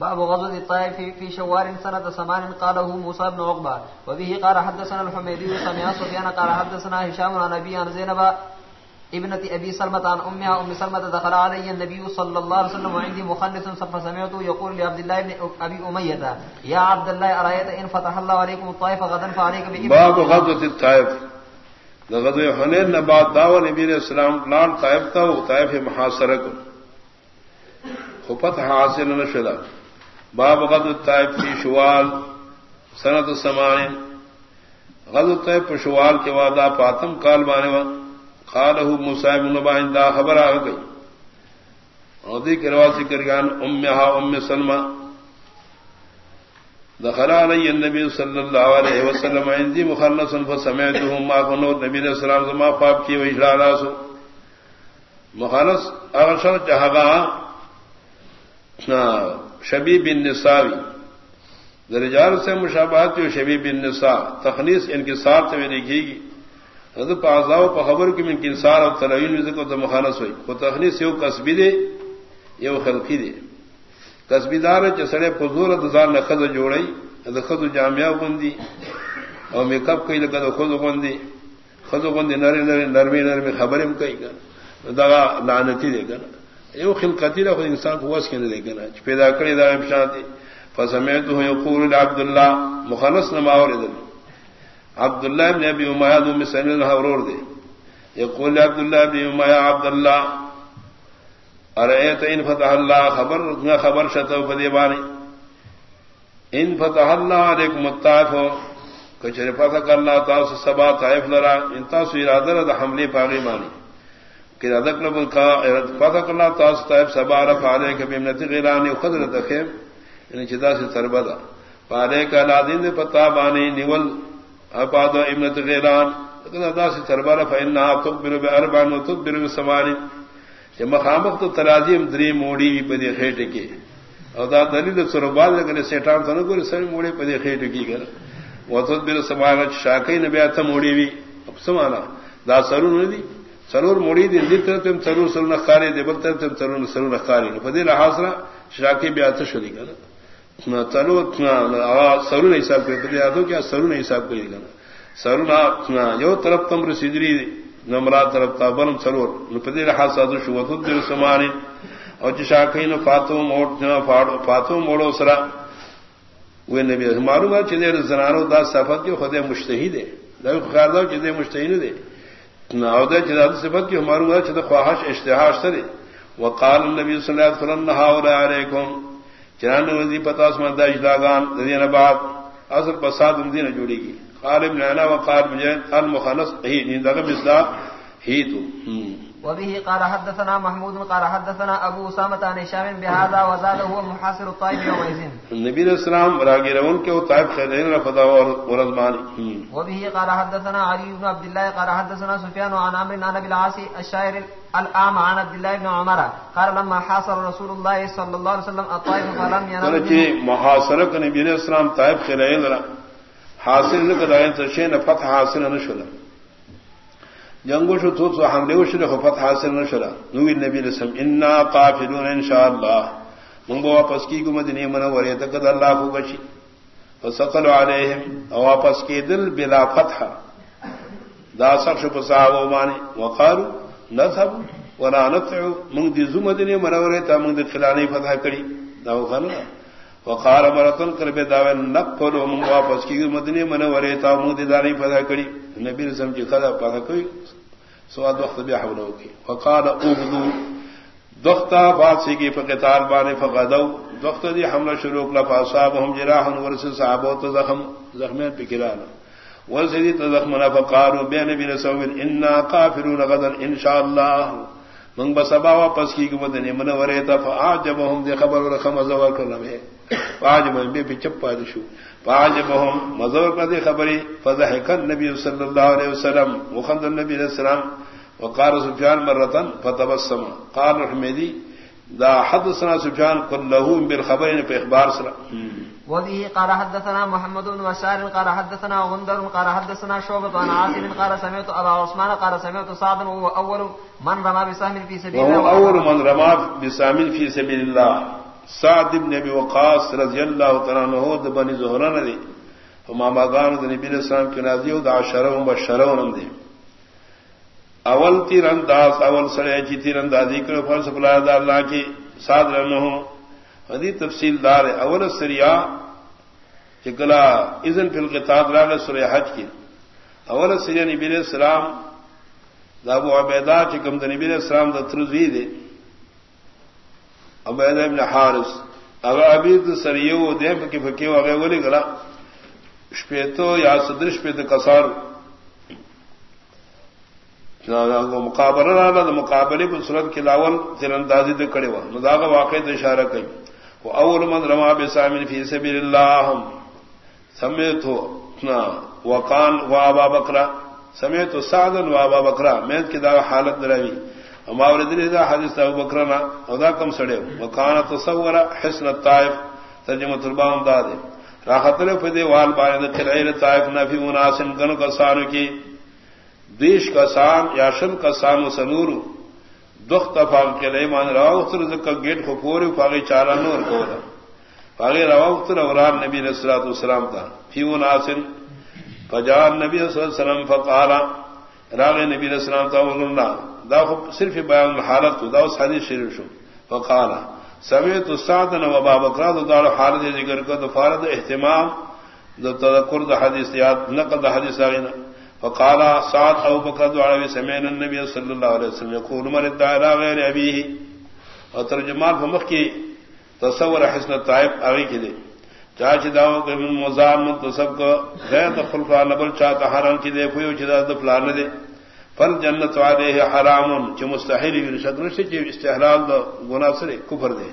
باب غزوة الطائف في, في شوال سنة سمان قاله موسى بن عقبة وبه قال حدثنا الحميدي سمع سفيان قال حدثنا هشام عن أبي عن زينب ابنة أبي سلمة عن أمها أم سلمة دخل علي النبي صلى الله عليه وسلم وعندي مخلص فسمعته يقول لعبد الله بن أبي أمية يا عبد الله أرأيت إن فتح الله عليكم الطائف غدا فعليك بإبن باب غزوة الطائف. غزوة حنين نبات دعوة نبي الإسلام لان طائف تا وطائف محاصرة کو خفتح حاصل نشدہ باب غد الطائف کی شوال سنت سمان غد الطائف شوال کے وعدہ پاتم کال بانے وا خالہ مصائب نبا خبر آ گئی۔ عہدی کے رواج ذکر گان ام ام سلمہ۔ دخل علی النبی صلی اللہ علیہ وسلم عندي مخلصا فسمعته ما كنت نبی علیہ السلام سے ما پاپ کی وجلالا سو مخلص اغشر جہگا شبی بن نساوی درجار سے مشابہت جو شبی بن نسا تخلیص ان کے ساتھ میں لکھے گی حضرت پازاؤ پر خبر کی من کنسار اور تلوین کو تو مخالص ہوئی۔ وہ تخلیص یو قصبی دے، یو خلقی دے۔ قصبی دار چسڑے پزور دزار نے خز جوڑی خز جامعہ بندی اور میکپ کئی لگا خود بندی۔ خود بندی نرے نرے، نرمی نرمی خبریں کئی گا۔ دگا لانتی دے گا۔ یو خلقتی خود انسان کو وس کے لے گا پیدا کری دا شانتی فسمیت ہوں یقول عبد اللہ مخلص نماور ادھر عبد اللہ نے ابھی دو میں سن اور دے۔ یقول عبد اللہ ابھی امایا عبد اللہ ارے تو ان فتح اللہ خبر، نہ خبر شت فدی بانی ان فتح اللہ ایک متاف ہو کچھ فتح اللہ تاس سبا طائف لرا، ان تاسو ارادہ حملے پاگی مانی کہ ادک نب کا فتح اللہ تاس طائف سبا رفع علیہ کبھی امنتی غیرانی قدر تخیم یعنی چدا سے سربدا پارے کا لادین پتا بانی نیول اپاد امنت غیران لیکن ادا سے سربارہ فإنها تقبل بأربع وتقبل بثمان کہ مخامخ تو ترازیم دری موڑی بھی پدی خیٹ کی. او دا دلیل سربال لگنے سیٹان تو نہ سر موڑی پدی خیٹ کی کر. وتقبل سمان شاکی نبیات موڑی بھی. اب سمانا. دا سرور نہیں دی سرور موڑی دی دی طرف تم سرور سرور نخاری دی، بل طرف تم سرور سرور نخاری فدی لحاصرہ شاکی بھی اتھ شدی کر چلو سرو نہیں حساب کرے یادو کیا سرو نہیں حساب کرے گا سرو نہ جو طرف تم رسیدری نمرا طرف تا، بلم سرور. نپتی رہا سادو شو خود دل سمانی اور جشا کہیں نہ فاتو موڑ فاتو موڑو سرا. وہ نبی، معلوم ہے چدے زنانو دا صفت کے خود مشتہی دے خیال دو چدے مشتہی نہ دے نہ چدا صفت کی معلوم ہے چدے خواہش اشتہاش سرے۔ وقال النبي صلى الله عليه وسلم نهى عليكم چران وزی پتا سمن دا اجلاگان دین بعد اصل فساد دین جوڑی گی۔ قالب نانا و قال مجید المخلص ہی دین کا مصداق ہی تو وبه قال حدثنا محمود قال حدثنا ابو اسامه عن هشام بهذا وزاد هو محاصر الطائف يومئذ. النبي وسلم راغيرون کے طائف خيرين رفضا ورزمان وبه قال حدثنا علي بن عبد الله قال حدثنا سفيان عن عمرو بن ابي العاص الشاعر الام عن عبد الله بن عمر قال لما حاصر رسول الله صلى الله عليه وسلم الطائف فلم کہ محاصرہ نبی علیہ السلام طائف خيرين حاصل نہ کرائیں تو شے فتح حاصل نہ شلا جنگو شو تو تو حملے وش نے فتح حاصل نہ شلا نو نبی رسم انا قافلون ان شاء الله من بو واپس کی کو مدینے منورے تک اللہ کو بچی. فسقل علیہم، او واپس کی دل بلا فتح. دا سخش پساو مانی وقالو، نذهب ولا نطع من دی زمدنے منورے تا من دی خلانی فتح کری. دا وخنا وقال مرتن کر بے داوے نقل و من واپس کی مدینے منورے تا من دی دانی فتح کری۔ نبی رسم جی خدا پتہ کوئی سواد وقت بھی حول ہوگی وقال اغدو۔ دختا فاسی کی فقتال بانے فقدو دخت دی حملہ شروع کلا فاصابهم جراحا ورس صحابو تزخم زخمین پکرانا ورس دی تزخمنا فقالوا بے نبی رسول انا قافرون غدا انشاءاللہ من بسبا واپس کی گمدنی من وریتا فاعجبهم دی خبر رخم زور کرنا میں فاعجبهم بے پچپا دشو فاعجبهم مزور کر دی خبری۔ فضحک النبی صلی اللہ علیہ وسلم۔ وخند النبی علیہ السلام۔ وقال سفيان مرة فتبسم۔ قال رحمدي دا حدثنا سفيان كله بالخبرين في اخبار سرا وذي قال حدثنا محمد بن بشار قال حدثنا غندر قال حدثنا شعبة عن عاصم قال سمعت ابا عثمان قال سمعت سعد وهو اول من رمى بسهم في سبيل الله وهو اول من رمى بسهم في سبيل الله. سعد ابن ابي وقاص رضی اللہ تعالی عنہ د بنی زہرہ نے ماما گان د نبی السلام کی نازی او دا شرم و اول تیر انداز اول سڑے چی تیر اندازی کرو فرض بلا دا اللہ کی سعد رنہ حدیث تفصیل دار اول سریا چکلا اذن فی القتال راغ سورہ حج کی. اول سریا نبی علیہ السلام دا ابو عبیدہ چکم دا نبی علیہ السلام دا ترزوی دے. عبید ابن حارس اگر ابھی سریو دے کی فکیو اگر ولی گلا. شپیتو یا صدر شپیت کسار. مقابلہ رانا دا مقابلے پر صورت کی لاول تیر اندازی دے کڑے وا. مداغ واقع اشارہ کئی. وہ من رما بسامن فی سبیل اللہ سمیت ہو وقان و آبا بکرا سمیت و سعدن و بکرا میت کی دا حالت دراوی ہمارے دل دا حدیث ابو بکرنا ادا کم سڑے وکان تصور حسن الطائف. ترجمہ تربام دادے راحت لے فدی وال باید قلعہ طائف نفی مناسن گن کا سانو کی. دیش کا سام یا شن کا سام سنور دخت فاغ قلعہ مان روا اختر ذکر گیٹ کو پوری فاغی چارا نور کو دا فاغی روا اختر اوران نبی علیہ الصلوۃ والسلام تا فی مناسن فجان نبی صلی اللہ علیہ وسلم فقال راغ نبی علیہ السلام تا ورنا دا صرف بیان حالت دا اس حدیث شریف شو. فقال سمیت استاد و ابا بکر دا دار حالت ذکر کو فارد اہتمام دا تذکر دا حدیث یاد، نقل دا حدیث اگینا فقال سعد ابو بکر دعا سمعنا النبي صلی اللہ علیہ وسلم يقول من الدائرہ غیر ابيه اور ترجمان فمخ کی تصور حسن طائب اگے کی دے۔ چاچ داو کہ من مزام تصب کو غیر خلفا نبل چاہتا حرام کی دے، کوئی چدا دفلان دے فل جنت والے حرام چ مستحل شکر سے استحلال دو گنا سرے، کفر دے۔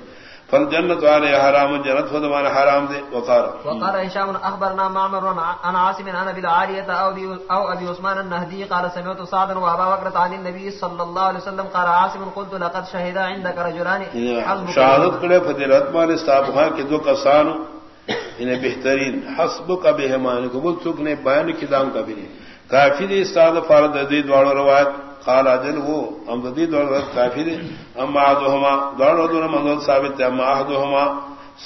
فل جنت والے حرام جنت فدمان حرام دے وقار. وقال هشام اخبرنا معمر عن عاصم عن ابي العاريه او او ابي عثمان النهدي قال سمعت سعد وابا بكر عن النبي صلى الله عليه وسلم قال عاصم قلت لقد شهد عندك رجلان. شهادت کرے فضیلت مان صاحب ہاں کہ دو کسان انہیں بہترین حسب کا بہمان قبول چک نے بیان کی دام کا بھی کافی دی استاد فرد دی دوڑ روایت. قال وہ ہم دی دوڑ روایت کافی دی اما احدهما دوڑ دوڑ من ثابت ہے اما احدهما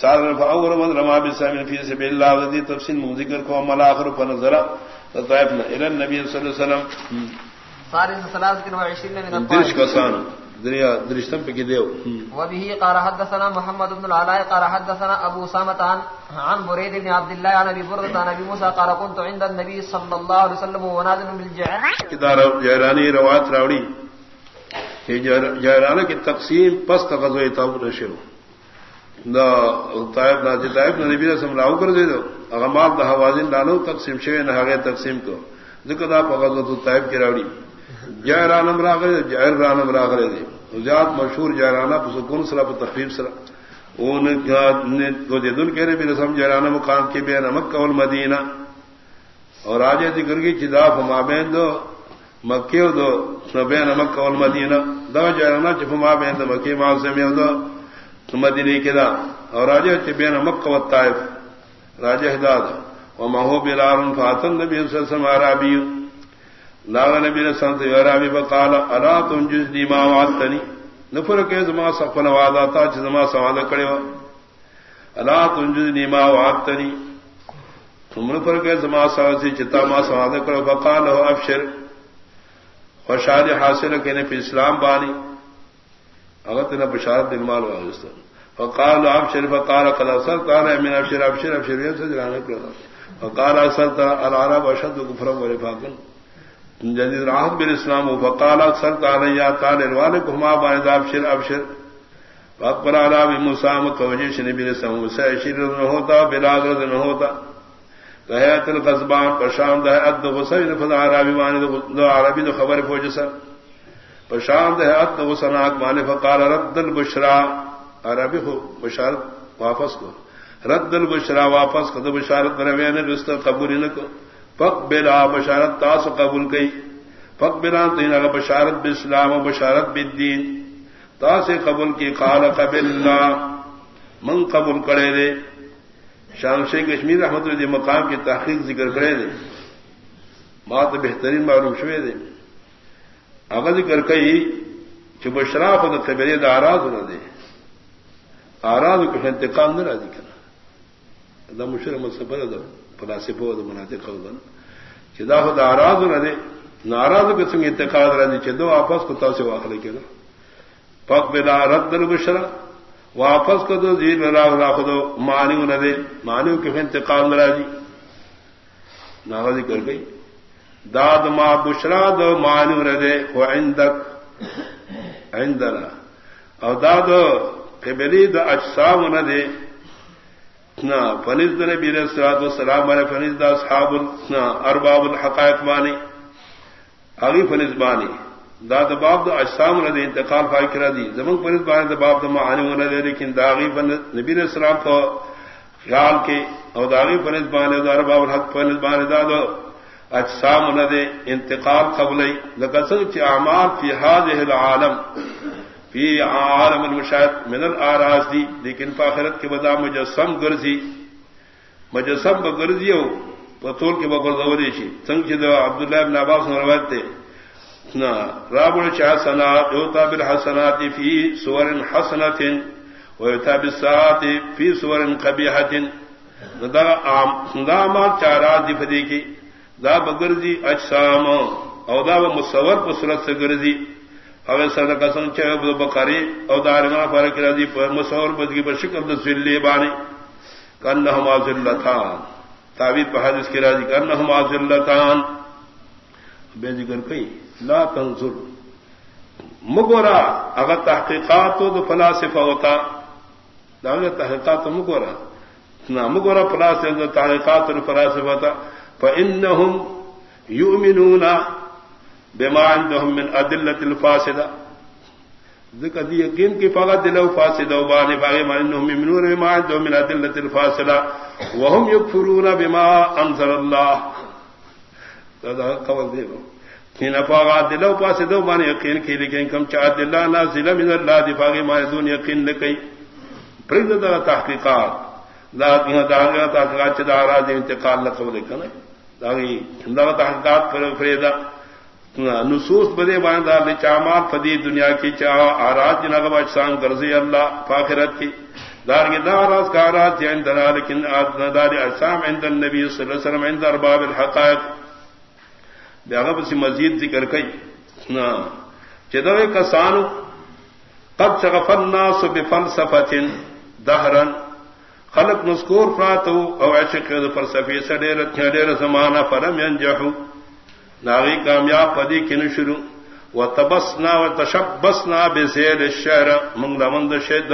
سار فاول من رما بسام فی سبیل اللہ دی تفصیل من ذکر کو اما الاخر فنظر طائفنا الى النبي صلی اللہ علیہ وسلم. صار 23 من الطائف. کسان. دریا درشتم پہ دیو وبه قال حدثنا محمد بن العلاء قال حدثنا ابو سامت عن عن بريد بن عبد الله عن ابي برده عن ابي موسى قال كنت عند النبي صلى الله عليه وسلم ونادن بالجعل کدار جیرانی روایت راوڑی۔ کہ جیرانہ کی تقسیم پس غزوہ تبوک نشو دا طائف نازل طائف نبی رسول اللہ کر دے دو۔ اغمال دا حوازن لانو تقسیم شوی نہ تقسیم کو۔ ذکر دا غزوہ طائف کی راوڑی۔ جائرانم راغلے جائر رانم راغلے دے۔ زیاد مشہور جائرانہ سکون سرا تقریب سرا۔ اون کو دے دل کہنے بھی رسم جائرانہ مقام کے بے نمک کول مدینہ اور آج ذکر کی چداف مابین دو، مکے دو بے نمک کول مدینہ دو جائرانہ چف مابین دو، مکے ماں سے میں دو مدینے کے دا اور آج بے نمک کو طائف راجہ ہداد و مہو بلال فاتن نبی صلی اللہ علیہ وسلم، عربی۔ لاغ نبی نے سنت عربی بقال الا تنجز دی ما وعدتنی. نفر کے زما سفن وعدہ تا چ زما سوال کڑے وا. الا تنجز دی ما وعدتنی. تم نفر کے زما سوال سی چتا ما سوال کڑے بقال ہو ابشر. خوشحال حاصل کنے پہ اسلام بانی. اگر تینا بشارت دل مال واغستا. فقال ابشر. فقال، قد اصلت انا من ابشر. ابشر ابشر، یہ سجرانے کرنا فقال اصلت العرب اشد كفرا ورفاقا یعنی جدید راحت بن اسلام و فقال اکثر تعالی تعالیہ تعالی الوالد ہما باید ابشر ابشر اکبر علا بھی مسام کوجی شنی بن اسلام سے شیر نہ ہوتا بلاغرد نہ ہوتا۔ کہیت القصبان پرشام دہ اد غسل فضا عربی مانے دو عربی دو خبر فوج سر۔ پرشام دہ اد غسناک مانے فقال رد البشرا۔ عربی خو بشارت واپس کو۔ رد البشرا واپس کو، دو بشارت روین رست قبول نہ کو فق بلا بشارت تاس قبول گئی فق بلا تین اگر بشارت بسلام و بشارت بدین تاس قبول کی قال قبل اللہ. من قبول کرے دے؟ شام شیخ کشمیر رحمت اللہ مقام کی تحقیق ذکر کرے دے. بات بہترین معلوم شوے دے. اگر ذکر کئی کہ بشراف قبیلے دا آراز نہ دے. آراد کو انتقام نہ راضی کرنا. دا مشر مسفر دا فلاسفہ دا مناطق قلبن چدا خود آراز نہ دے۔ ناراض کے سنگ انتقاد راضی چدو واپس کو تو سے واخلے کے پک بلا رد در بشرا۔ واپس کو دو زیر راہ راہ دو مانیو نہ دے۔ مانیو کے انتقام نہ راضی ناراضی کر گئی۔ داد ما بشرا دو مانو ردے وہ عندک، عندنا۔ او داد قبلی د اجسام نہ دے۔ نہ فنز نبی علیہ الصلوۃ والسلام علیہ فنز دا اصحاب ارباب الحقائق مانی اگی فنز بانی. داد باب دا اجسام نہ دے، انتقال فائی کرا دی. زمن فنز بانی دا باب دا معانی نہ دے، لیکن دا داغی نبی علیہ السلام کو خیال کے او داغی فنز بانی دا ارباب الحق فنز بانی دا دو اجسام نہ دے، انتقال قبل لکسن چ اعمال فی هذه العالم. فی عالم المشاہد من الاراض دی. لیکن فاخرت کے بدا مجسم گرزی. مجسم بگرزی ہو. پتول کے بغل دوری شی. سنگ چ عبداللہ ابن عباس روایت تے. نا راب الحسنات یوتا بالحسنات فی صور حسنۃ ویوتا بالساعات فی صور قبیحۃ دا عام، دا چارات دی فدی کی. دا بگرزی اجسام او دا مصور پر صورت سے گرزی. اگر سر قسم چاہے بقری او دارما فرق رضی پر مصور بدگی پر شکل ذلی بانی کنہما ذلتان تعبیر پر حدیث کی راضی کنہما ذلتان بے ذکر کئی۔ لا تنظر۔ مگورا۔ اگر تحقیقات تو فلاسفہ ہوتا۔ دا تحقیقات مگورا۔ نہ مگورا فلاسفہ تحقیقات اور فلاسفہ ہوتا۔ فإنهم يؤمنون بما عندهم من أدلة الفاسدة. ذکر دی یقین کی فقط دلو فاسدہ وبانی باغی ما انہم یمنون بما عندهم من أدلة الفاسدة. وهم يكفرون بما انزل الله هذا قول دیو کین فقط دلو فاسدہ و وبانی یقین کی لیکن کم چاہت اللہ نازل من اللہ دی باغی ما دون یقین نکی. پرید دا تحقیقات. لا دا دا تحقیقات چدا راز انتقال لکھو لقول کنے. تحقیقات فریدا نصوص بدے باندار باندھا چامات فدی دنیا کی چاہ آراج نغب اجسام غرضی اللہ فاخرت کی دار کی داراز کا آراج جی عند لیکن دار اجسام عند النبی صلی اللہ علیہ وسلم عند ارباب الحقائق بیاغب سی مزید ذکر کئی چدو کسانو قد شغف الناس بفلسفة دهرا خلق نسکور فراتو او عشق پر سفی سڈیر ڈیر زمانہ فرم ینجحو ناغی کامیاب پدی کی نشرو و تبسنا و تشبسنا بزیر الشعر. منگ لمند شید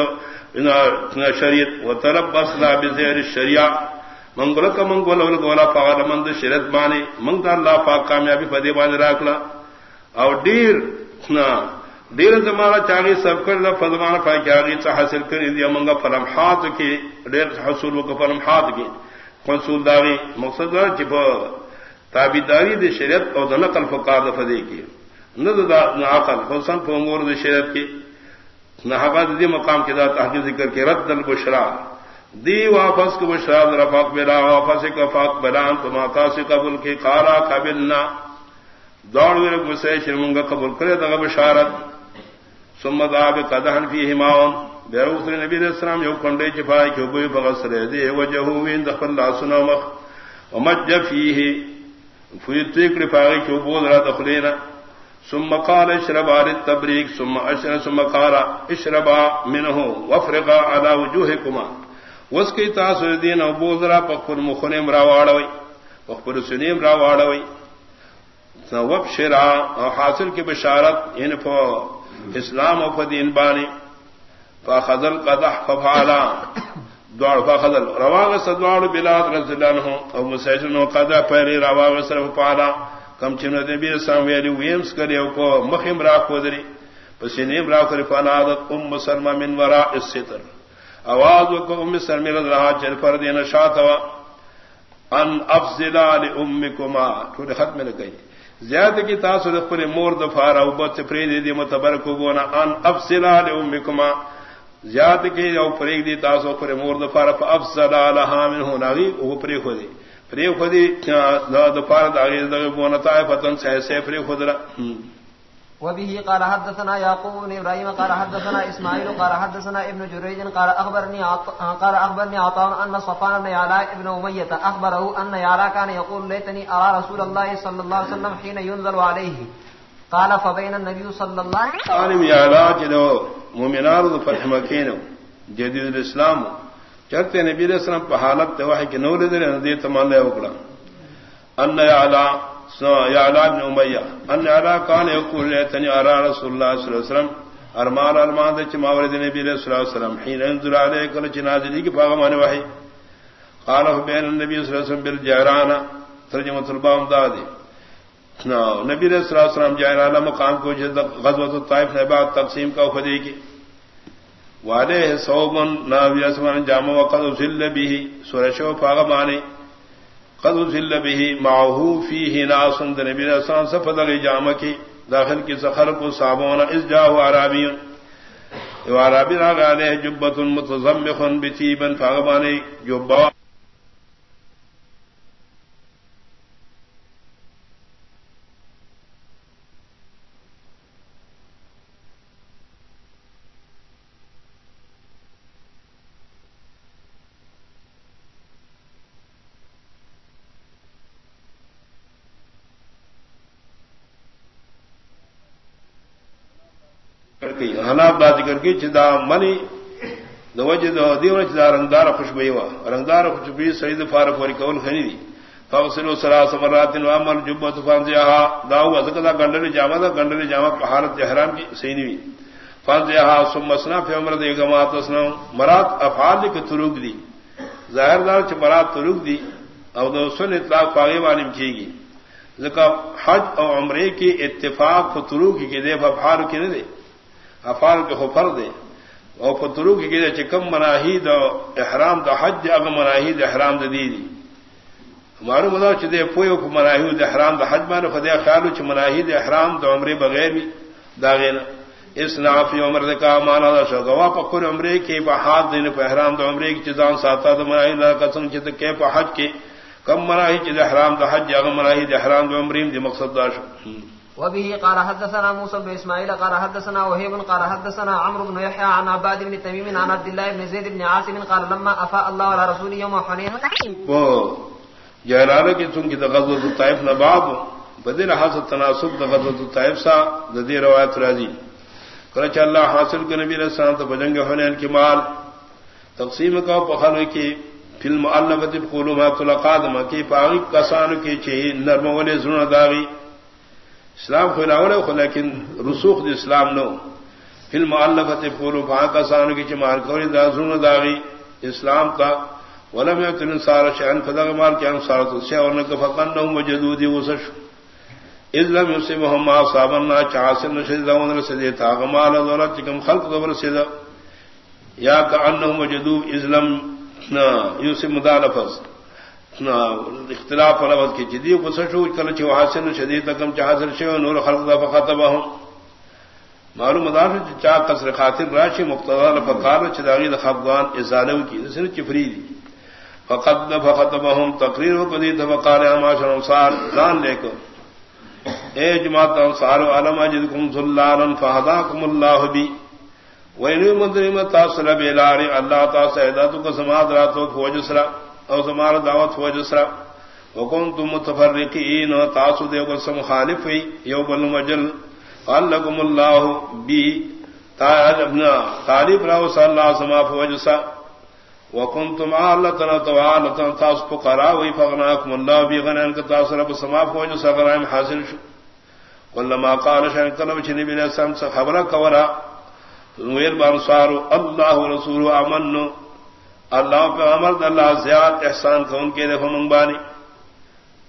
شریعت. و تربسنا بزیر الشریع منگل کا منگول اولد والا پاغل مند شریعت بانی. منگ دا اللہ پاک کامیابی پدی بانی راکلا. او دیر دیر زمانہ چاہیے سب کر فضمان پا چاہیے حاصل کر دیا منگا فلم ہاتھ کی. ڈیر حصول کو فلم ہاتھ کی. کنسول داری مقصد چپ تابی داری دے شریعت اور دن کل فکار دفدے کی۔ نقل حسن فنگور دے شریعت کی۔ نہ دی مقام کے دار تحقیق ذکر کے رد البشرا۔ دی واپس کو بشرا رفاق بلا، واپس کا فاق بلان تو ماتا سے قبول کی کارا قابل نہ دوڑ ویر گسے شرمنگا قبول کرے دغ بشارت سمت آب قدحن فی ہماون بیروسر نبی علیہ السلام یو کنڈے چپائی کیو بوئی بغسر دے۔ وجہو وین دخل اللہ مخ۔ ومجھ فیہ فوید تیکڑی پاگی کیو بود را دخلینا ثم قال اشرب آل التبریک ثم اشرب، ثم قال اشرب منہو وفرقا علا وجوہکما۔ وس کی تاثر دین او بود را پخفر را وارڈوئی پخفر سنیم را وارڈوئی وب شرا حاصل کی بشارت یعنی ان فو اسلام و فدین بانی۔ فخذل قدح ففعلا دوڑ فخذل رواغ سدوار بلاد رضی اللہ عنہ. او مسیجن و قدح پہلی رواغ سر ففعلا کم چنو نبی اسلام ویلی ویمس کری او کو مخیم را کودری پس نیم را کری فنادت ام سلمہ من وراء الستر. آواز وکو ام سلمی رضی اللہ چل پر فردین شاتوا ان افضلا لامکما تو ختم نہ کہیں زیادہ کی تاثر پر مور دفارا ابت سے فری دی متبر گونا. ان افسلا لامکما زیاد کی او فریق دی تاسو پر مور دفارا فافسد لها من هنا غي او پری خودی پری خودی دا دفارا دا غي دا گونا تا فتن سے سے پری خودرا وبه قال حدثنا يعقوب بن ابراهيم قال حدثنا اسماعيل قال حدثنا ابن جريج قال اخبرني قال اخبرني عطاء ان صفان بن يعلاء ابن اميه اخبره ان يعلاء كان يقول ليتني ارى رسول الله صلى الله عليه وسلم حين ينزل عليه قال فبين النبي صلى الله عليه وسلم. قال يعلاء جدو مؤمنان فتح مكه جديد الاسلام چرتے نبی علیہ السلام په حالت ته وحی نور دې نه دې تمنا ان بن امیہ، ان کان یقول لیتنی ارا رسول اللہ صلی اللہ علیہ وسلم. ارمان ارمان دے نبی علیہ الصلوۃ والسلام حين انزل علیہ کل کی وحی. قال بین صلی اللہ علیہ وسلم بالجعرانہ ترجمہ البام دادی نبی علیہ الصلوۃ والسلام جعرانہ مقام کو جد الطائف نے بعد تقسیم کا خدی کی. والے صوبن ناوی اسمان جامع وقد ذل به. سورشو پاغمانی قد ذل به. معه فيه ناس نبی رسول صفد الجامع کی. داخل کی سخر کو صابون اس جاء عربی عربی راغ علیہ جبۃ متزمخ بتیبا فغبانی جو بات ذکر کی چدا منی دوجہ دو دیو چدا رنگدار خوشبوئی وا۔ رنگدار خوشبوئی سعید فارق وری کول خنی دی۔ فغسلوا ثلاث مرات وعمل جبۃ فانزها داو ازکدا گندری جامہ دا گندری جامہ طہارت احرام کی سینی وی۔ فانزها ثم اسنا فی عمر دی گمات اسنا۔ مرات افعال کی تروک دی۔ ظاہر دار چ مرات تروک دی۔ او دو سن اطلاق پاگے والم کی گی۔ حج او عمرے کی اتفاق فتروک کی دے افعال کی نے دے افال کے خفر دے۔ اور پترو کی گرے چکم مناہی دو احرام دا حج اگ مناہی د احرام د دی دی۔ ہمارے مدا چدے پوئے کو مناہی د احرام دا حج مان خدے خیال چ مناہی د احرام دا عمرے بغیر بھی داغین اس نافی عمر دے کا مانا دا شو گوا پا پکر عمرے کے بہاد دین پہ احرام دا عمرے کی چیزاں ساتا دا مناہی دا قسم چت کے پہ حج کے۔ کم مناہی چ احرام دا حج اگ مناہی د احرام دا عمرے دی مقصد دا شو وبه قال حدثنا موسى بن اسماعيل قال حدثنا وهيب، قال حدثنا عمرو بن يحيى عن عباد بن تميم، عن عبد الله بن زيد بن عاصم، قال لما افاء الله على رسوله يوم حنين. وہ جہرارہ کی تم کی غزوۃ الطائف نہ باب بدر حاصل تناسب غزوۃ الطائف سا ذی روایت راضی۔ کرچ اللہ حاصل کے نبی علیہ السلام تو بجنگ حنین کی مال، تقسیم کا پخل کی فلم الفت قلوبات القادم کی پاغی کسان کی چھ نرم ولے زنا داغی۔ اسلام خلاور خو لیکن رسوخ د اسلام نو۔ فلم الفت پورو پا کسانو کی چمار کوری دا زون داغی اسلام تا۔ ولم یتن سار شان فدغ مال کی انصار تو سے اور نہ فقن نو مجدودی وسش اذ لم يسمهم ما صابنا چاسن نشد دون رسد تا غمال دولت کم خلق دور رسد۔ یا کانه مجدو اذ لم یسم مدالفظ۔ اختلاف لفظ کی جدی پسشو کل چو حاصل شدید تکم چا حاصل شو، نور خلق دا فخطبهم معلوم مدار چا قصر خاطر راشی، مقتضا لفقار چداغی دا خفضان ازالو کی دسن چفری دی فقد فخطبهم تقریر و قدید فقال اماشر انصار دان لے کر اے جماعت انصار، علم اجدکم ظلالا فہداکم اللہ بی۔ وینو مدرم تاصل بیلاری، اللہ تاصل ایداتو کا سماد راتو فوجسرہ او زمار دعوت ہو جسرا حکم تم متفرقین و تاسو دیو کو سم خالف ہوئی یو بل مجل. قال لكم الله بي ابنا طالب راو صلی اللہ سما فوجسا وکنتم عالتنا توالتنا تاس فقراء وی فغناكم الله بي غنان كتاس رب سما فوجسا غنائم حاصل شو. ولما قال شان كلم چنی بنا سم خبر کورا. ویل بانصار الله ورسوله امنوا اللہ پہ امر اللہ زیاد احسان کو ان کے دفع منگبانی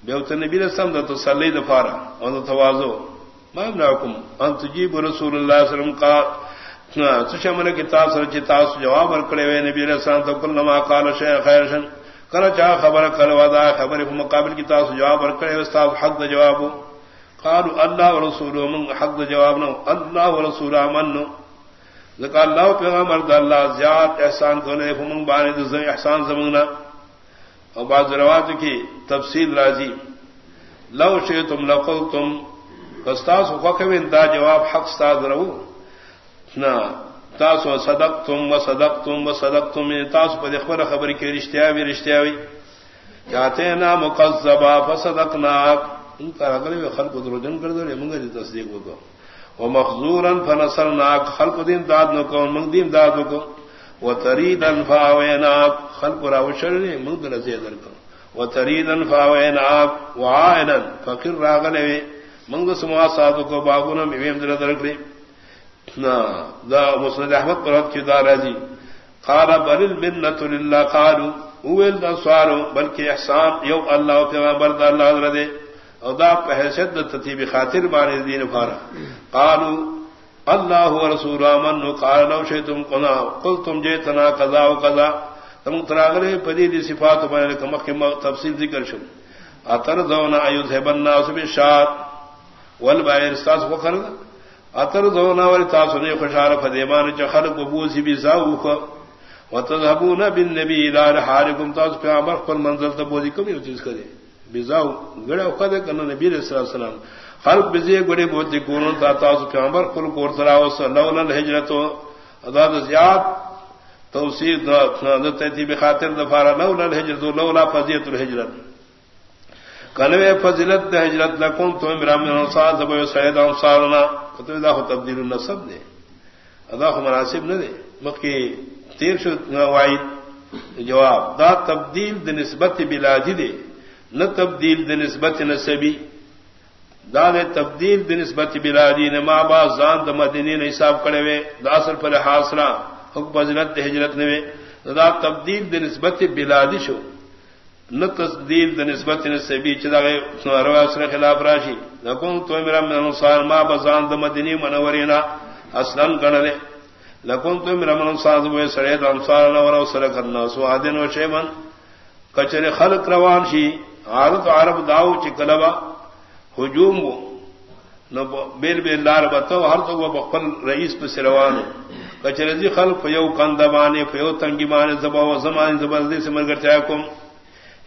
بےت نبی رسم تو سلی دفارا ان توازو. میں حکم ان تجیب رسول اللہ علیہ وسلم کا سشمن ہاں، کتاب سر چتاس جواب ورکڑے ہوئے نبی رسم تو کل نما قال شیخ خیر شن. کر چاہ خبر کل ودا خبر مقابل کتاب جواب ورکڑے استاد حق جواب. قالوا اللہ ورسول من حق جواب نو، اللہ ورسول امن ذکا اللہ پیغمبر دا اللہ زیاد احسان کونے فمنگ بانے دا احسان زمانگنا۔ اور بعض روات کی تفصیل راضی۔ لو شئتم لقلتم کستاس خوکوین دا جواب حق ستاد رو نا، تاسو صدق تم و صدق تم و صدق تم یعنی تاسو پر خبر خبر کی رشتیا بھی رشتیا بھی چاہتے نا مقصبا فصدق ناک ان کا اگلے خلق درجن کر دو منگا دی تصدیق کو وہ مخضورا فنصرناک، خلق دین داد نو کو منگ دین داد نو کو وہ تریدن فاویناک، خلق راوشر نے منگ رزید کو وہ تریدن فاویناک وعائنا فقر راغلے منگ سما ساتھ کو، باغونا میں در درکڑی دا مسند احمد پر کی دار راضی. قال، بل المنت لله قالوا اول دا سوارو بلکہ احسان یو اللہ و پیغمبر دا اللہ حضرت او دا پہشد تتیب خاطر بانی دین فارا۔ قالوا اللہ و رسول آمن قال لو شیتم قنا قلتم جیتنا قضا و قضا۔ تم تراغلے پدید صفات بانی لکم اخی تفصیل ذکر شد۔ اتر دونا ایوز ہے بننا سبی شاد والبائر استاس کو اتر دونا والی تاسو نے خوشحال فدیمان چ خلق بوسی بھی زاو کو وتذهبون بالنبي الى حالكم تاسو پہ امر پر منزل تے بوزی کمی چیز کرے بزاو گڑا خد کرنا نبی علیہ الصلوۃ والسلام۔ خلق بزی گڑے بہت کون تا تاسو پہ امر پر کو ترا وس لولا الهجرت اداد زیاد توسیر تے تھی بخاطر دفارا لولا الهجرت لولا فضیلت الهجرت کلوے فضلت دے ہجرت لکم تو امرام من انصار زبو سعید انصارنا۔ کتو دا خو تبدیل النصب دے۔ ادا خو مناسب نہ دے مکی تیر شو وعید جواب۔ دا تبدیل دے نسبت بلادی دے۔ نہ تبدیل دے نسبت نسبی. دا دے تبدیل دے نسبت بلادی نے ماں با زان دا مدینی نے حساب کرے وے دا اثر پر حاصلہ حکم فضلت ہجرت نے دا تبدیل دے نسبت بلادی شو. نہ تصدیل د نسبت نسبی چدا گئے روا سره خلاف راشی لکون تو میرا من انصار ما بزان د مدینی منورینا اصلا گنلے لکون تو میرا من انصار و سڑے د انصار نور او سره کرنا سو ادن و شیمن. کچر خلق روان شي. عرب عرب داو چ ہجوم نو بیل بیل لار بتو ہر تو وہ خپل رئیس پہ سروان کچر دی خلق یو کندبانی فیو تنگی مان زبا و زمان زبردستی سے مرگر چاہ کوم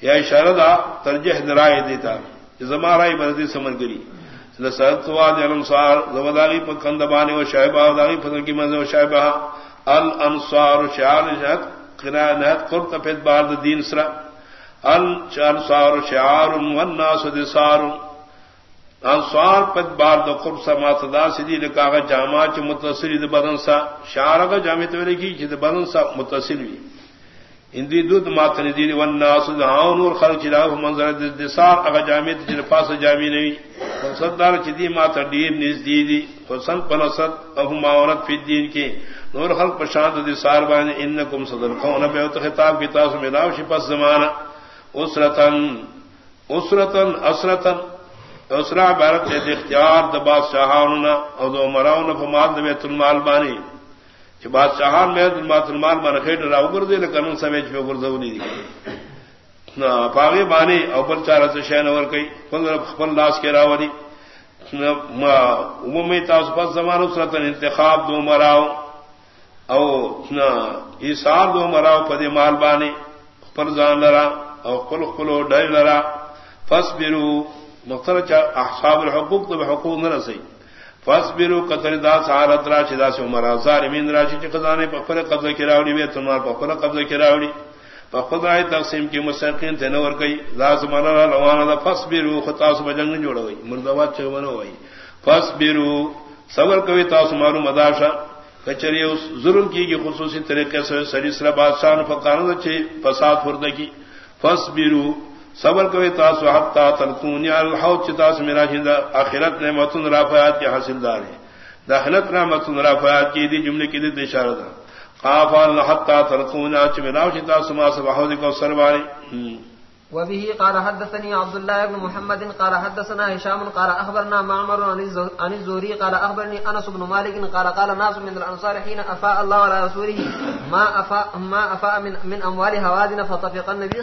یا اشارہ دا ترجیح درائے دیتا. زما رائی بردی سمر گری لسرت واد الانصار زمداغی پر کندبانی و شایبہ داغی پر کی منزل و شایبہ. الانصار شعار جہت قراء نہت، قرط پید بارد دین سرا. الانصار شعار والناس دسار انصار پد بارد قرب سا ماتدا سدی لکاغا جامع چ متصلی د بدن سا۔ شعار کا جامع تو لکی چ بدن سا متصل وی۔ اندی دودھ ماتن دی والناس دعاون اور خلق چلا منظر دسار اگا جامع تے پاس جامع نہیں صدر چدی مات دیر نس دی۔ دی حسن پنصت ابو معاونت فی الدین کی۔ نور خلق پشانت دسار بان انکم صدر کون بہ خطاب کی تاس میں ناو پس زمانہ۔ اسرتن اسرتن اسرتن اسرا عبارت ہے اختیار د بادشاہانوں اور دو مراؤن فمال بیت المال بانی۔ کہ بادشاہان میں مات المال من خیٹ راو کر دے لیکن سمیج پہ گردو نہیں دی۔ پاگے بانی او پر چار سے شین اور کئی خپل لاس کے راوری عمومی تاس پس زمان اسرتن انتخاب دو مراو او، نا ایسار دو مراو پدی مال بانی، خپل زان لرا۔ او خپل خپلو ڈر لرا فس بیرو مختلف احصاب الحقوق تو بحقوق نہ رسی فس بیرو قطر دا سہارت راشی دا سے عمر ہزار امین راشی چی خزانے پخفر قبضہ کی راوڑی بے تنوار پخفر قبضہ کی راوڑی پخفر آئی تقسیم کی مستقین تھے نور کئی دا زمانہ را لوانا دا فس بیرو خطاس بجنگ جوڑا ہوئی مردوات چگمنو ہوئی فس بیرو صبر کوئی تاس مارو مداشا کچری اس ظلم کی گی خصوصی طریقے سے سری سر بادشاہ فقانہ چی فساد فردگی فس بیرو صبر کوئی تاسو حتا تلقون یا الحوت چتاس میرا جند اخرت نعمت رافعات کے حاصل دار ہیں داخلت نعمت رافعات کی دی جملے کی دی اشارہ تھا قافا حتا تلقون چ میرا چتاس ما سبحوذ کو سرواری وبه قال حدثني عبد الله بن محمد قال حدثنا هشام قال اخبرنا معمر عن الزهري قال اخبرني انس بن مالك قال قال ناس من الانصار حين افاء الله على رسوله ما افاء ما افاء من من اموال هوازن فطفق النبي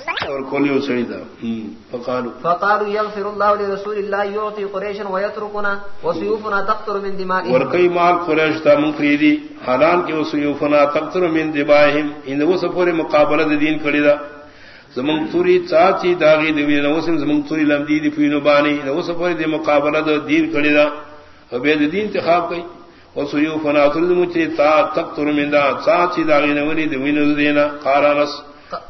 فقالوا. فقالوا يغفر الله لرسول الله يعطي قريشا ويتركنا وسيوفنا تقطر من دمائهم. ورقي مال قريش تا حالان کی وسيوفنا تقطر من دمائهم ان وہ سفر مقابلہ دین کڑی دا زمن توری چاچی داغی دی نو سم زمن توری لم دی دی فینو بانی نو سفر دی مقابلہ دو دین کڑی دا او بے دین انتخاب کئی او سیو فنا تر دی مچے تا تک تر من دا چاچی داغی نو دی وینو دینا قارانس.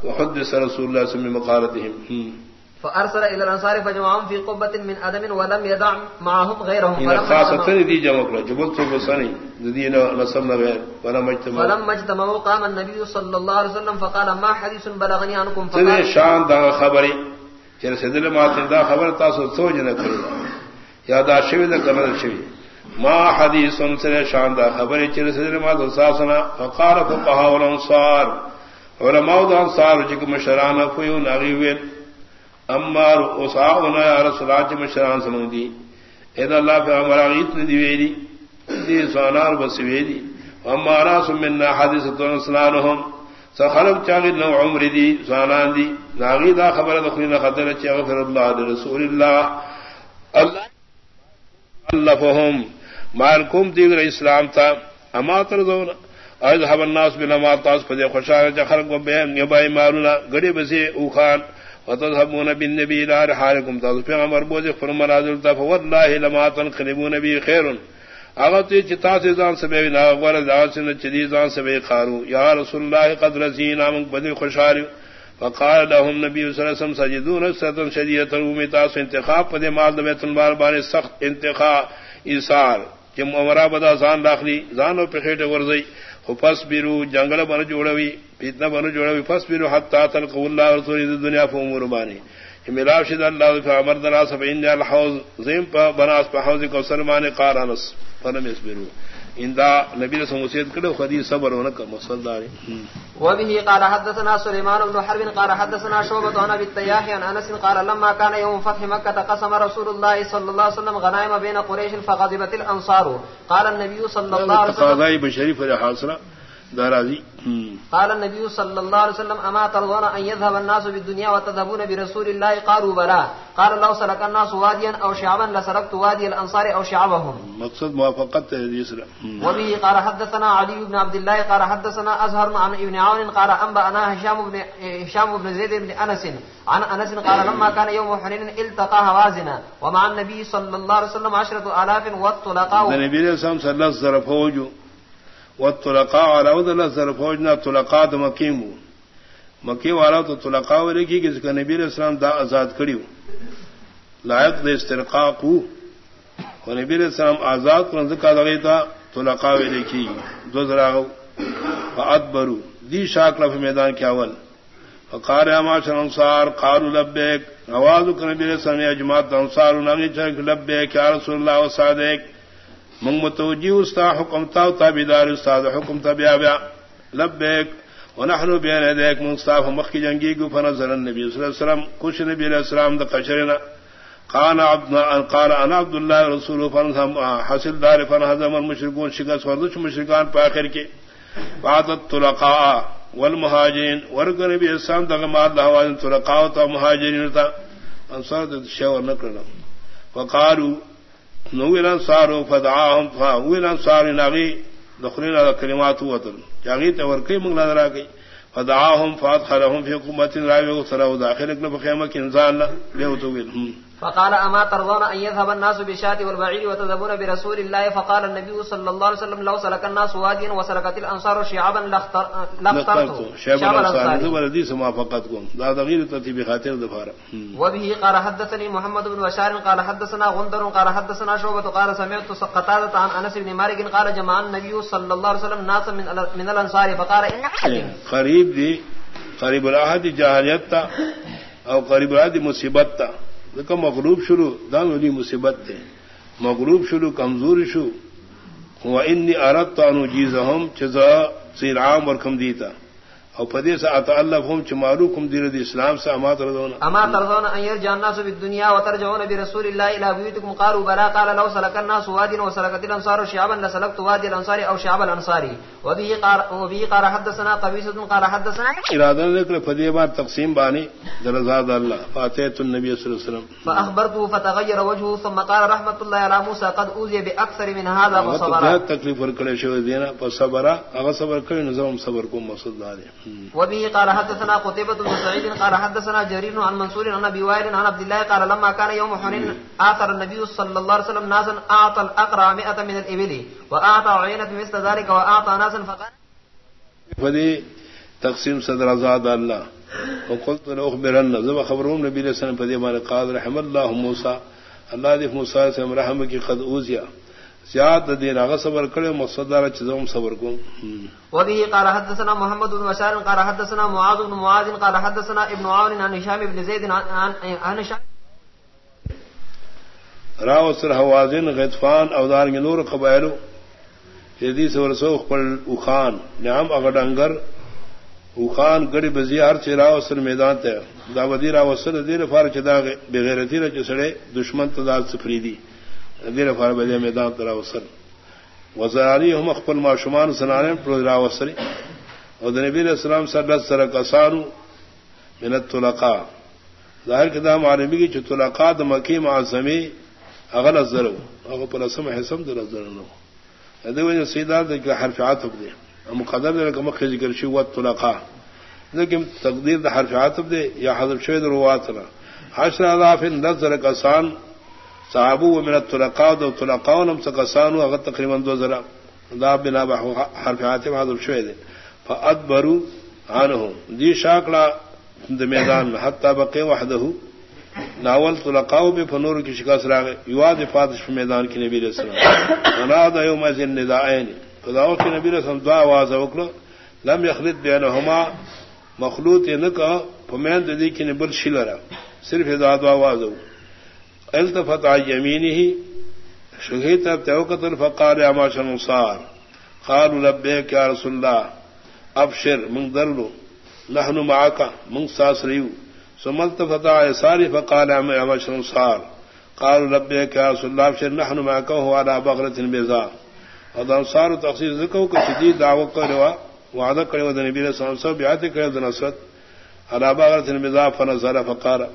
وحدث رسول اللہ صلی اللہ علیہ وسلم مقالتهم فارسل الى الانصار فجمعهم في قبه من ادم ولم يدع معهم غيرهم. خاصه دي جمع کر جبل تو بسنی دین نسب نہ ولا مجتمع فلم مجتمع قام النبي صلى الله عليه وسلم فقال ما حديث بلغني عنكم؟ فقال شان دا خبر چر سدل ما دا خبر تاسو سوچ نہ کرو. یا دا شوی دا کرنا شوی. ما حدیث سے شان دا خبر چر سدل ما دا ساسنا. فقال فقهاء الانصار. علماء الانصار جک مشران فیو نغیویل امار اساؤنا یا رسول اللہ مشران سمون دی. اذا اللہ فی امر آغیت ندی ویدی دی سوانار بسویدی امارا سمنا حدیثتون سنانهم سخلق چاگی نو عمر دی سوانان دی. ناغی دا خبر دخلین خطر چی اغفر اللہ دی رسول اللہ. اللہ اللہ فهم مارکم دیگر اسلام تا. اما ترزون اذهب الناس بنما تاس فدی خوشار چا خلق و بین یبائی مارونا گڑی بسی اوخان وتذهبون بالنبي الى رحالكم تاسو پیغمبر بوځ فرمان راځل ته والله لما تنقلبون به خير اغه چې تاسو ځان سبب نه غوړ ځان چې دي ځان سبب خارو یا رسول الله قد رزينا من بدل خوشاري فقال لهم نبي صلى الله عليه وسلم، سجدون ستن شديده ومتاس انتخاب پد مال بیت المال باندې سخت انتخاب ایثار. چې عمره بدا ځان داخلي ځانو په خېټه ورځي پس بیرو جنگل بن جوڑوی پیتنا بن جوڑوی پس بیرو حتا تلقوا اللہ رسول دنیا فو امور بانی ملاو شد اللہ فی امر دنا سب ان الحوض زیم پا بناس پا حوض کو سلمان قارانس فلم يسبروا اندا نبی نے سموسیت کڑو خدی صبر ہونا کا مسل دار وبه قال حدثنا سليمان بن حرب قال حدثنا شعبة عن ابي التياح عن انس قال لما كان يوم فتح مكة قسم رسول الله صلى الله عليه وسلم غنائم بين قريش فغضبت الانصار قال النبي صلى الله عليه وسلم قضاء بشريف الحاصله دارازی قال النبي صلى الله عليه وسلم اما ترضون ان يذهب الناس بالدنيا وتذهبون برسول الله؟ قالوا بلى. قال لو سلك الناس واديا او شعبا لسلكت وادي الانصار او شعبهم. مقصد موافقت يسرا وبه قال حدثنا علي بن عبد الله قال حدثنا ازهر عن ابن عون قال انبانا هشام بن هشام بن زيد بن انس عن انس قال لما كان يوم حنين التقى هوازنا ومع النبي صلى الله عليه وسلم عشرة آلاف والطلقاء النبي صلى الله عليه وسلم فوجو و تلقا علاود اللہ سرفوجنا تلقا د مکیم والا تو تلقا لکھی کہ ذکر نبی علیہ السلام دا آزاد کریو لائق دے استرقا کو. اور نبی علیہ السلام آزاد کرن ذکا دغی تا تلقا لکھی دو زراغو فادبرو. دی شاکلہ فی میدان کی اول. فقار یا معاشر انصار قالوا لبیک. آواز نبی علیہ السلام یا جماعت انصار انہوں لبیک. یا رسول اللہ و منگ متوجی استا حکم تا تابیدار استاد حکم تبیا بیا. لبیک. ونحن بین یدیک. من استاف مخ کی جنگی کو فنظر النبی صلی اللہ علیہ وسلم. کچھ نبی علیہ السلام دا قشرنا قال عبد ان قال انا عبد الله رسول فنهم حاصل دار فنهزم المشركون شکست وردش مشرکان په اخر کې. بعد الطلقاء والمهاجرين ورغ نبی اسلام دغه ما الله واجن طلقاء او مهاجرين تا انصار د شاور نکړه وقالوا نو ویلان سارو فدعاهم، فا ویلان سارو ناغي دخلين على كلمات وطن. جاغي توركي مغلا دراغي فدعاهم، فادخلهم في قمة راوي وصلوا داخلك نفخيمك فقال اما ترضون ان يذهب الناس بالشاة والبعير وتذهبون برسول الله؟ فقال النبي صلى الله عليه وسلم لو سلك الناس واديا وسلكت الانصار شعبا لاخترت شعب الانصار ذو الحديث موافقتكم. لا تغيير ترتيب خاطر ظفار وبه قال حدثني محمد بن بشار قال حدثنا غندر قال حدثنا شعبة قال سمعت قتادة عن انس بن مالك قال جمع النبي صلى الله عليه وسلم ناسا من من الانصار فقال ان قريب دي قريب الاحد جاهليت او قريب الاحد مصیبت دیکھو مغروب شروع دان والی مصیبت تھے مغروب شروع کمزور شو. وہ ان ارت تو انوجیز ہم چزا سیرام اور کم دیتا. او پدی سے اتا اللہ ہم چمارو کم دیر دی اسلام سے اما ترضون اما ترضون ان يرجع الناس بالدنيا وترجعون برسول الله الى بيوتكم. قالوا بلا قال لو سلك الناس واد وسلكت الانصار شعبا لسلكت وادي الانصار او شعب الانصار وبه قال وبه قال حدثنا قبيصه قال حدثنا ارادہ ذکر پدی بار تقسیم بانی درزاد اللہ فاتحت النبي صلی اللہ علیہ وسلم. فاخبرته فتغير وجهه ثم قال رحمه الله على موسى قد اوذي باكثر من هذا فصبر. تکلیف ور کڑے شو دینا پر صبر اگر صبر کرے نظام صبر کو مقصد دار وبه قال حدثنا قتيبة بن سعيد قال حدثنا جرير عن منصور عن ابي وائل عن عبد الله قال لما كان يوم حنين اثر النبي صلى الله عليه وسلم ناسا اعطى الاقرع 100 من الابل واعطى عينة مثل ذلك واعطى ناسا فقال فدي تقسيم صدر ازاد الله. وقلت له اخبرن زما خبرون نبی علیہ السلام فدی مان قال رحم الله موسی اللہ دی موسی سے رحم کی قد اوزیا زیاد دین اغه صبر کړي مقصد دار چې زوم صبر کوم. وبه قال حدثنا محمد بن بشار قال حدثنا معاذ بن معاذ قال حدثنا ابن عون عن هشام بن زيد عن عن راو سر حوازن غطفان او دار نور قبائلو یدی سور سو خپل او خان نعم اگر ڈنگر او خان گڑی بزیار چ راو سر میدان تے دا ودی راو سر دیر فار چدا بغیرتی رچ سڑے دشمن تدال سفریدی دیر فار بدے میدان ترا وسر وزاری ہم اخبر معشمان سنانے پر راوسری اور نبی علیہ السلام سر سر کسانو من الطلقاء ظاہر کدام عالمی کی چھ طلقاء دا مکی معظمی اغل ازرو اغل پر اسم حسم در ازرنو ادھے وجہ سیدہ دا حرف عاطب دے۔ مقدر دے لکہ مخی ذکر شو والطلقاء لیکن تقدیر دا حرف عاطب دے یا حضر شوید رواتنا حشر اضافن نظر کسان صحابو من الطلقاء دو طلقاء نم سکسانو اگر تقریباً دو ذرا دا بنا حرف عاطب حضر شوئے شوید فادبرو عنه دی شاکلا د میدان حتی بقی وحده ناول طلقاء بے فنور کی شکاس راغ یواد فاتش میدان کی نبی علیہ السلام. وناد یوم ذن ندائین فداو کی نبی علیہ السلام دعا آواز وکړه لم يخلط بینهما مخلوط نکا. فمن دی کی نبل شلرا صرف دعا آواز وکړه التفت على يمينه شهيت توقت الفقار يا معشر الانصار قالوا لبيك يا رسول الله ابشر من دلو نحن معك، من ساسريو. ثم التفت على يساري فقال يا معشر الانصار قالوا لبيك يا رسول الله ابشر نحن معك، وهو على بغرة بيضاء. الانصار تخصيص ذكر كشديد دعوة قروا وعدد قروا النبي صلى الله عليه وسلم بيعتك قروا نصرت على بغرة بيضاء فنزل فقال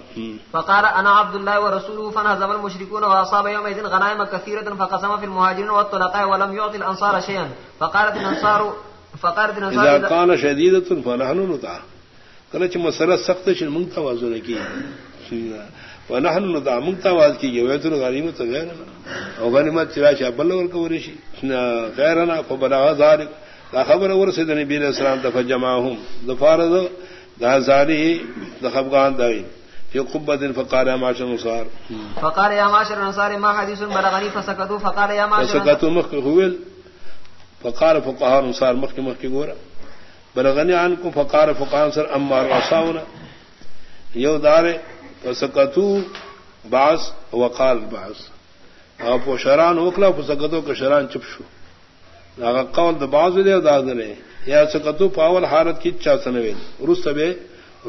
فقال انا عبد الله ورسوله فنهزم المشركون واصاب يومئذ غنائم كثيرة فقسم في المهاجرين والطلقاء ولم يعطي الانصار شيئا فقالت الانصار فقالت الانصار اذا كان شديدة فنحن نطع قالت مسألة سخت شن منتا وازو کی ونحن نطع کی ویتن غنیمت غیر او غنیمت چرا شا بل ور کو ورشی غیرنا فبلغ ذلك خبر ورسد نبی علیہ السلام تفجمعهم ظفارذ دا زاری دا دائی فی قبت فقال یا معاشر نصار فقال یا معاشر نصار ما حدیث بلغنی فسکتو فقال یا معاشر فسکتو مخی خویل فقال فقهار نصار مخی مخی گورا. بلغنی عنکم فقال فقهار نصار امار رساونا یو دار فسکتو بعض وقال بعض. او شران وکلا فسکتو کشران چپ شو. قول د بعض او دا یا سکتو پاول حالت کی چا سنویل رس بے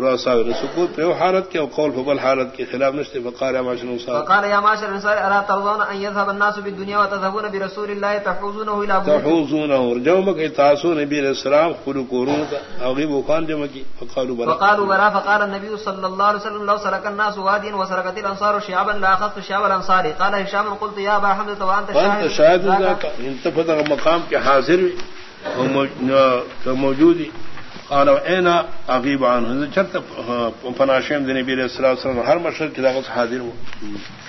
رساوی سکوت پہ حالت کے قول فبل حالت کے خلاف نشتے فقال يا معاشر الانصار. فقال يا معاشر الانصار الا ترضون ان يذهب الناس بالدنيا وتذهبون برسول الله تحوزونه الى ابو تحوزونه. جوم کے تاسو نبی علیہ السلام خلو قرون او غیب خان جمع کی فقالوا بلا فقالوا بلا فقال النبي صلى الله عليه وسلم لو سرك الناس واديا وسرقت الانصار شعبا لا اخذت شعب الانصار قال هشام قلت يا ابا حمزه وانت شاهد. وانت شاهد انت مقام کے حاضر موجودی. قال اين اغيب عنه؟ چرت فناشم دین نبی علیہ الصلوۃ ہر مشرق کی دعوت حاضر ہو